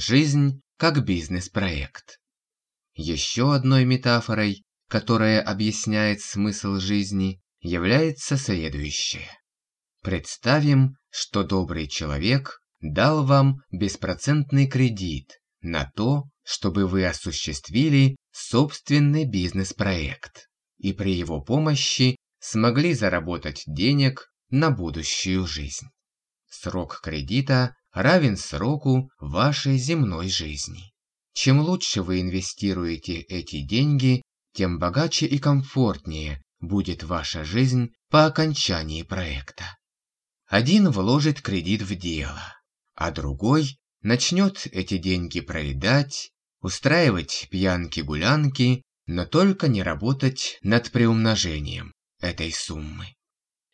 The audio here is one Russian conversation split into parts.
Жизнь как бизнес-проект. Еще одной метафорой, которая объясняет смысл жизни, является следующее. Представим, что добрый человек дал вам беспроцентный кредит на то, чтобы вы осуществили собственный бизнес-проект и при его помощи смогли заработать денег на будущую жизнь. Срок кредита равен сроку вашей земной жизни. Чем лучше вы инвестируете эти деньги, тем богаче и комфортнее будет ваша жизнь по окончании проекта. Один вложит кредит в дело, а другой начнет эти деньги проедать, устраивать пьянки-гулянки, но только не работать над приумножением этой суммы.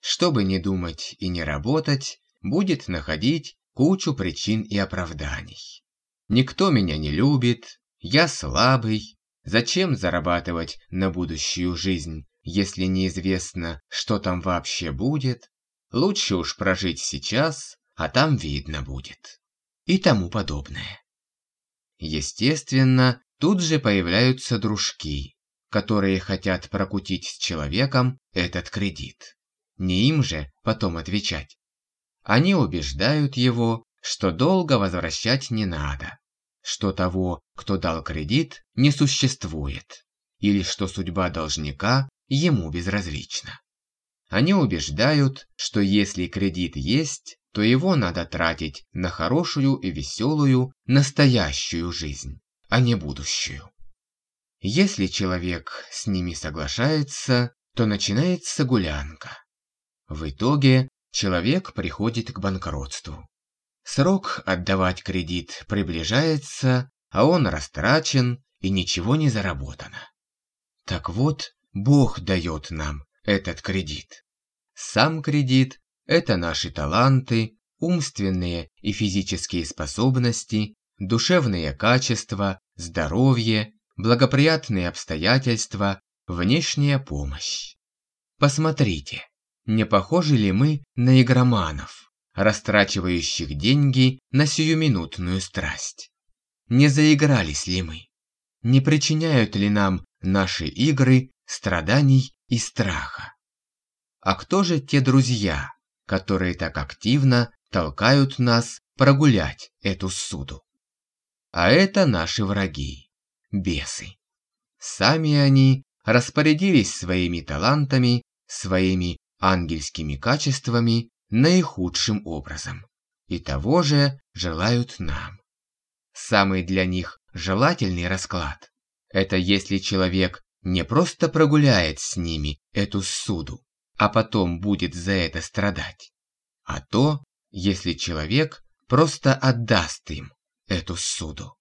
Чтобы не думать и не работать, будет находить кучу причин и оправданий. Никто меня не любит, я слабый, зачем зарабатывать на будущую жизнь, если неизвестно, что там вообще будет, лучше уж прожить сейчас, а там видно будет. И тому подобное. Естественно, тут же появляются дружки, которые хотят прокутить с человеком этот кредит. Не им же потом отвечать. Они убеждают его, что долго возвращать не надо, что того, кто дал кредит, не существует, или что судьба должника ему безразлична. Они убеждают, что если кредит есть, то его надо тратить на хорошую и веселую настоящую жизнь, а не будущую. Если человек с ними соглашается, то начинается гулянка. В итоге человек приходит к банкротству. Срок отдавать кредит приближается, а он растрачен и ничего не заработано. Так вот, Бог дает нам этот кредит. Сам кредит – это наши таланты, умственные и физические способности, душевные качества, здоровье, благоприятные обстоятельства, внешняя помощь. Посмотрите, не похожи ли мы на игроманов, растрачивающих деньги на сиюминутную страсть? Не заигрались ли мы? Не причиняют ли нам наши игры страданий и страха? А кто же те друзья, которые так активно толкают нас прогулять эту суду? А это наши враги, бесы. Сами они распорядились своими талантами, своими ангельскими качествами наихудшим образом. И того же желают нам. Самый для них желательный расклад – это если человек не просто прогуляет с ними эту суду, а потом будет за это страдать, а то, если человек просто отдаст им эту суду.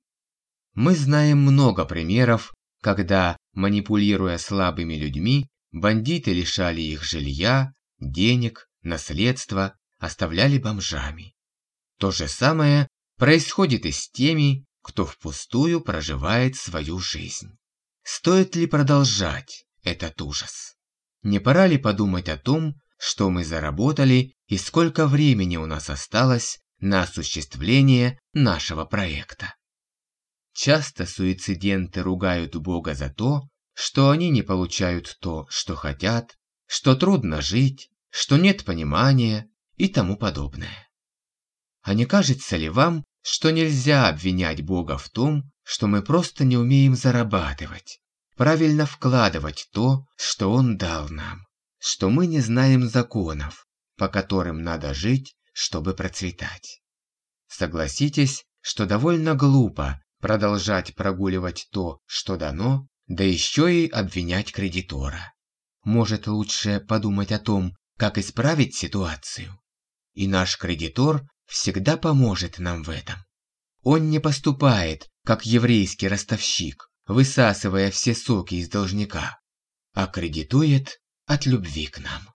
Мы знаем много примеров, когда, манипулируя слабыми людьми, Бандиты лишали их жилья, денег, наследства, оставляли бомжами. То же самое происходит и с теми, кто впустую проживает свою жизнь. Стоит ли продолжать этот ужас? Не пора ли подумать о том, что мы заработали и сколько времени у нас осталось на осуществление нашего проекта? Часто суициденты ругают Бога за то, что они не получают то, что хотят, что трудно жить, что нет понимания и тому подобное. А не кажется ли вам, что нельзя обвинять Бога в том, что мы просто не умеем зарабатывать, правильно вкладывать то, что Он дал нам, что мы не знаем законов, по которым надо жить, чтобы процветать? Согласитесь, что довольно глупо продолжать прогуливать то, что дано, да еще и обвинять кредитора. Может лучше подумать о том, как исправить ситуацию. И наш кредитор всегда поможет нам в этом. Он не поступает, как еврейский ростовщик, высасывая все соки из должника, а кредитует от любви к нам.